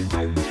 Bye.